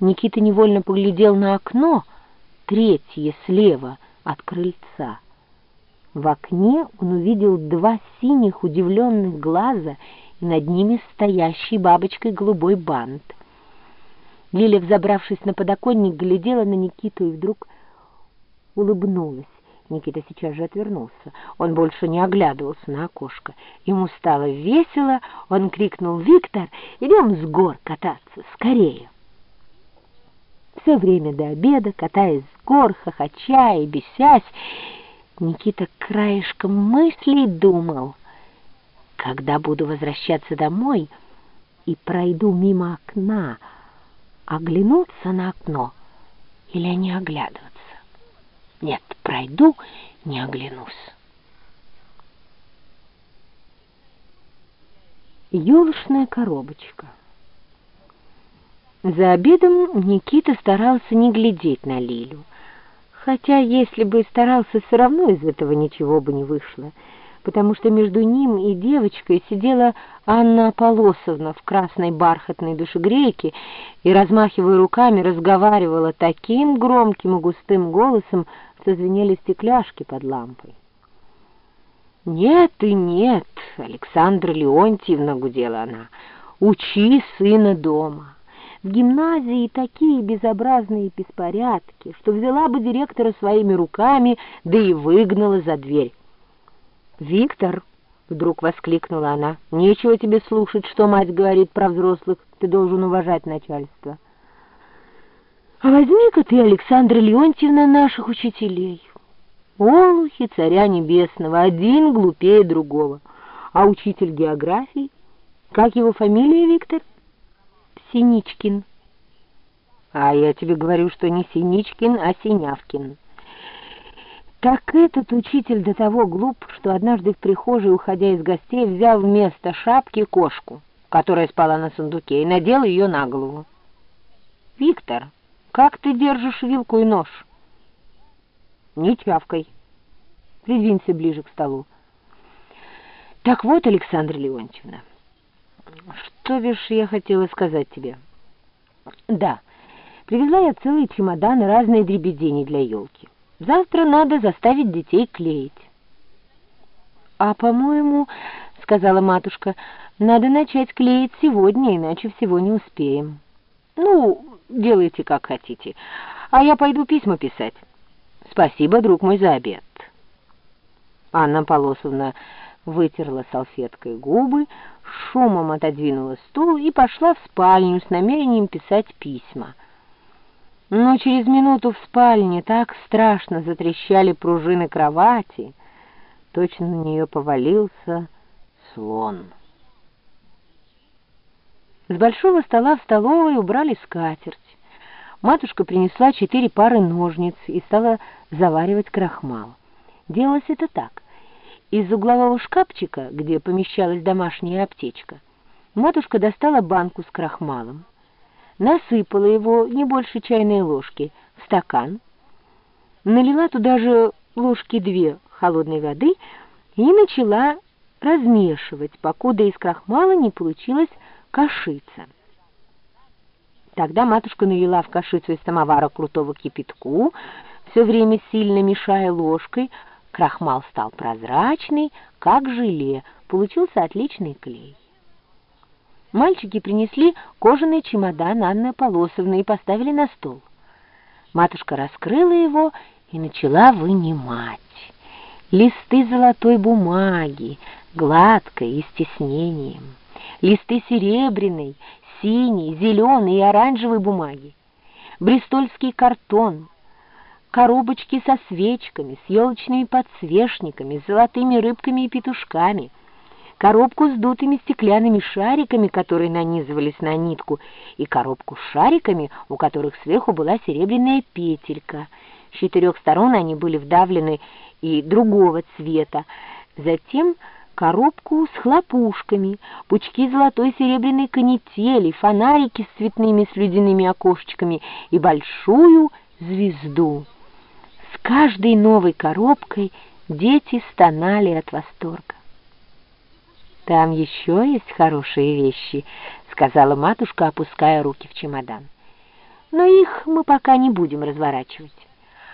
Никита невольно поглядел на окно, третье слева от крыльца. В окне он увидел два синих удивленных глаза и над ними стоящий бабочкой голубой бант. Лиля, взобравшись на подоконник, глядела на Никиту и вдруг улыбнулась. Никита сейчас же отвернулся. Он больше не оглядывался на окошко. Ему стало весело, он крикнул «Виктор, идем с гор кататься, скорее!» Все время до обеда, катаясь с гор, хохоча и бесясь, Никита краешком мыслей думал, когда буду возвращаться домой и пройду мимо окна, оглянуться на окно или не оглядываться. Нет, пройду, не оглянусь. Ёлочная коробочка. За обедом Никита старался не глядеть на Лилю. Хотя, если бы старался, все равно из этого ничего бы не вышло, потому что между ним и девочкой сидела Анна Полосовна в красной бархатной душегрейке и, размахивая руками, разговаривала таким громким и густым голосом, что звенели стекляшки под лампой. «Нет и нет, Александра Леонтьевна», — гудела она, — «учи сына дома». В гимназии такие безобразные беспорядки, что взяла бы директора своими руками, да и выгнала за дверь. «Виктор!» — вдруг воскликнула она. «Нечего тебе слушать, что мать говорит про взрослых. Ты должен уважать начальство». «А возьми-ка ты, Александра Леонтьевна, наших учителей. Олухи царя небесного, один глупее другого. А учитель географии? Как его фамилия, Виктор?» «Синичкин». «А я тебе говорю, что не Синичкин, а Синявкин». Так этот учитель до того глуп, что однажды в прихожей, уходя из гостей, взял вместо шапки кошку, которая спала на сундуке, и надел ее на голову. «Виктор, как ты держишь вилку и нож?» «Не чавкой. Придвинься ближе к столу». «Так вот, Александра Леонтьевна, что бишь я хотела сказать тебе?» «Да, привезла я целый чемодан и разные дребедени для елки». Завтра надо заставить детей клеить. «А, по-моему, — сказала матушка, — надо начать клеить сегодня, иначе всего не успеем. Ну, делайте как хотите, а я пойду письма писать. Спасибо, друг мой, за обед». Анна Полосовна вытерла салфеткой губы, шумом отодвинула стул и пошла в спальню с намерением писать письма — но через минуту в спальне так страшно затрещали пружины кровати, точно на нее повалился слон. С большого стола в столовой убрали скатерть. Матушка принесла четыре пары ножниц и стала заваривать крахмал. Делалось это так. Из углового шкафчика, где помещалась домашняя аптечка, матушка достала банку с крахмалом насыпала его не больше чайной ложки в стакан, налила туда же ложки две холодной воды и начала размешивать, покуда из крахмала не получилась кашица. Тогда матушка налила в кашицу из самовара крутого кипятку, все время сильно мешая ложкой, крахмал стал прозрачный, как желе, получился отличный клей. Мальчики принесли кожаный чемодан Анны Полосовны и поставили на стол. Матушка раскрыла его и начала вынимать. Листы золотой бумаги, гладкой и с тиснением. Листы серебряной, синей, зеленой и оранжевой бумаги. Бристольский картон, коробочки со свечками, с елочными подсвечниками, с золотыми рыбками и петушками — коробку с дутыми стеклянными шариками, которые нанизывались на нитку, и коробку с шариками, у которых сверху была серебряная петелька. С четырех сторон они были вдавлены и другого цвета. Затем коробку с хлопушками, пучки золотой серебряной канители, фонарики с цветными слюдяными окошечками и большую звезду. С каждой новой коробкой дети стонали от восторга. «Там еще есть хорошие вещи», — сказала матушка, опуская руки в чемодан. но их мы пока не будем разворачивать.